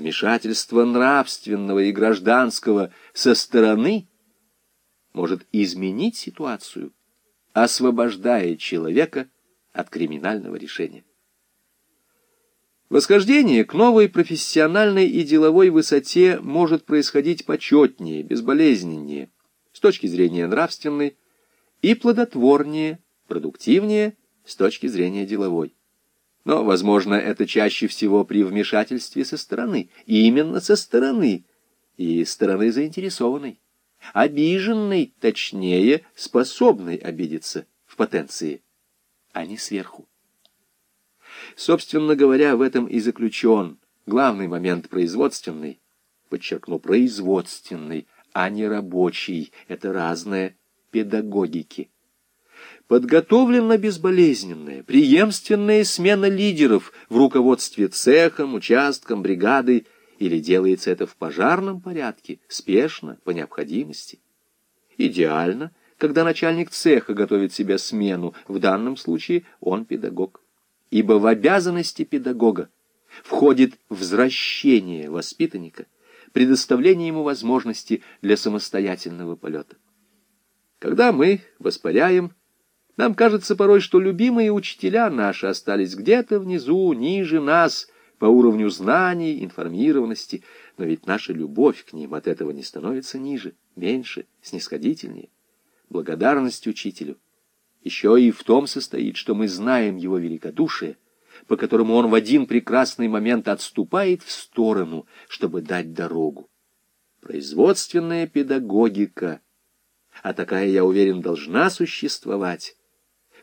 вмешательство нравственного и гражданского со стороны может изменить ситуацию, освобождая человека от криминального решения. Восхождение к новой профессиональной и деловой высоте может происходить почетнее, безболезненнее, с точки зрения нравственной, и плодотворнее, продуктивнее с точки зрения деловой. Но, возможно, это чаще всего при вмешательстве со стороны, и именно со стороны, и стороны заинтересованной, обиженной, точнее, способной обидеться в потенции, а не сверху. Собственно говоря, в этом и заключен главный момент производственный, подчеркну, производственный, а не рабочий, это разное педагогики. Подготовлена безболезненная, преемственная смена лидеров в руководстве цехом, участком, бригадой, или делается это в пожарном порядке, спешно, по необходимости. Идеально, когда начальник цеха готовит себе смену, в данном случае он педагог ибо в обязанности педагога входит возвращение воспитанника, предоставление ему возможности для самостоятельного полета. Когда мы воспаряем, нам кажется порой, что любимые учителя наши остались где-то внизу, ниже нас, по уровню знаний, информированности, но ведь наша любовь к ним от этого не становится ниже, меньше, снисходительнее. Благодарность учителю — еще и в том состоит, что мы знаем его великодушие, по которому он в один прекрасный момент отступает в сторону, чтобы дать дорогу. Производственная педагогика, а такая, я уверен, должна существовать,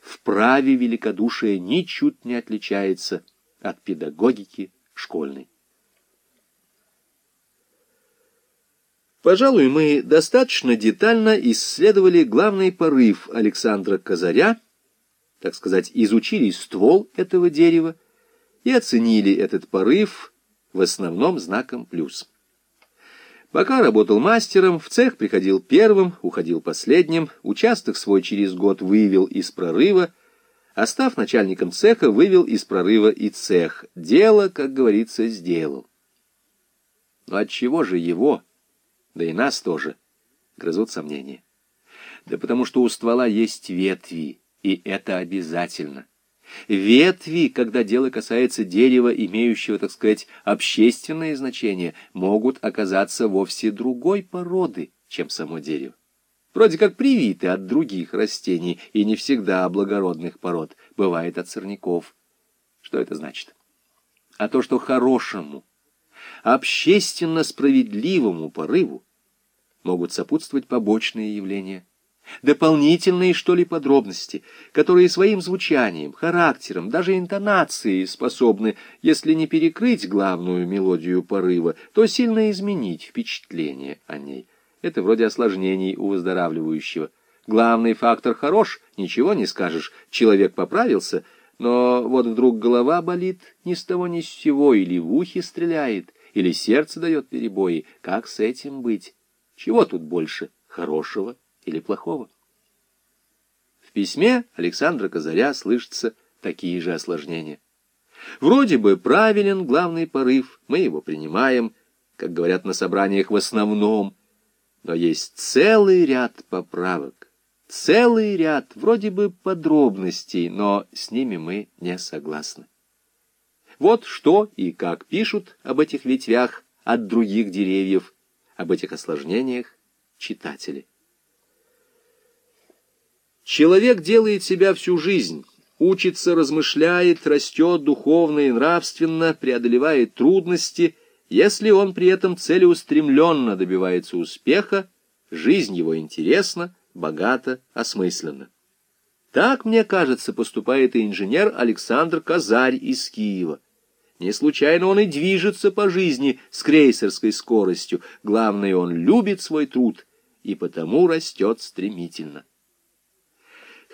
в праве великодушия ничуть не отличается от педагогики школьной. Пожалуй, мы достаточно детально исследовали главный порыв Александра Казаря, так сказать, изучили ствол этого дерева и оценили этот порыв в основном знаком плюс. Пока работал мастером, в цех приходил первым, уходил последним, участок свой через год вывел из прорыва, а став начальником цеха, вывел из прорыва и цех. Дело, как говорится, сделал. Но от чего же его да и нас тоже, грызут сомнения. Да потому что у ствола есть ветви, и это обязательно. Ветви, когда дело касается дерева, имеющего, так сказать, общественное значение, могут оказаться вовсе другой породы, чем само дерево. Вроде как привиты от других растений, и не всегда благородных пород, бывает от сорняков. Что это значит? А то, что хорошему, общественно справедливому порыву могут сопутствовать побочные явления, дополнительные, что ли, подробности, которые своим звучанием, характером, даже интонацией способны, если не перекрыть главную мелодию порыва, то сильно изменить впечатление о ней. Это вроде осложнений у выздоравливающего. Главный фактор хорош, ничего не скажешь, человек поправился, но вот вдруг голова болит ни с того ни с сего, или в ухе стреляет, или сердце дает перебои. Как с этим быть? Чего тут больше, хорошего или плохого? В письме Александра Казаря слышатся такие же осложнения. Вроде бы правилен главный порыв, мы его принимаем, как говорят на собраниях в основном, но есть целый ряд поправок, целый ряд вроде бы подробностей, но с ними мы не согласны. Вот что и как пишут об этих ветвях от других деревьев об этих осложнениях читатели. Человек делает себя всю жизнь, учится, размышляет, растет духовно и нравственно, преодолевает трудности. Если он при этом целеустремленно добивается успеха, жизнь его интересна, богата, осмысленна. Так, мне кажется, поступает и инженер Александр Казарь из Киева. Не случайно он и движется по жизни с крейсерской скоростью. Главное, он любит свой труд и потому растет стремительно.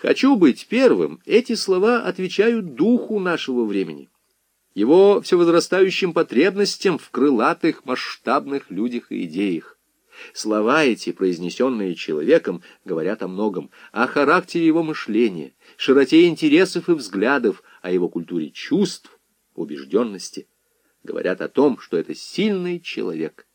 «Хочу быть первым» — эти слова отвечают духу нашего времени, его все возрастающим потребностям в крылатых, масштабных людях и идеях. Слова эти, произнесенные человеком, говорят о многом, о характере его мышления, широте интересов и взглядов, о его культуре чувств, убежденности. говорят о том, что это сильный человек.